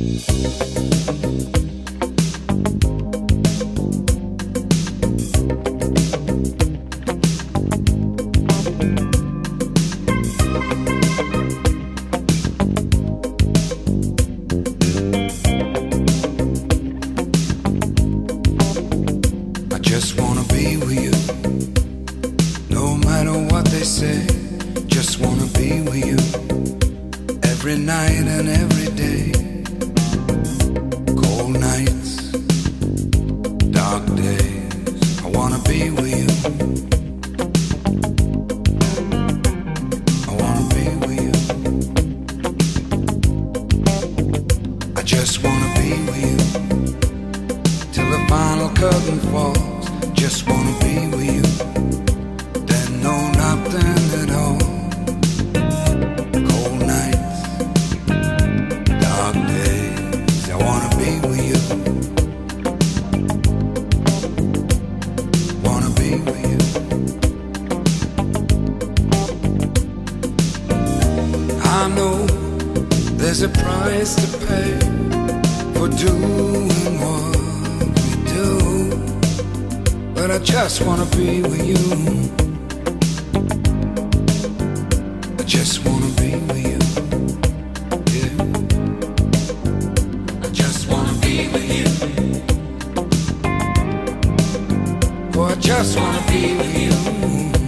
I just wanna be with you. I wanna be with you. I just wanna be with you. I just wanna be with there's a price to pay for doing what we do. But I just wanna be with you. I just wanna be with you. Yeah. I just wanna be with you. Oh, I just wanna be with you.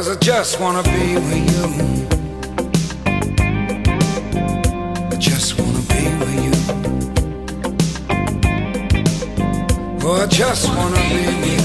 Cause I just wanna be with you. I just wanna be with you. Oh, I just wanna be with you.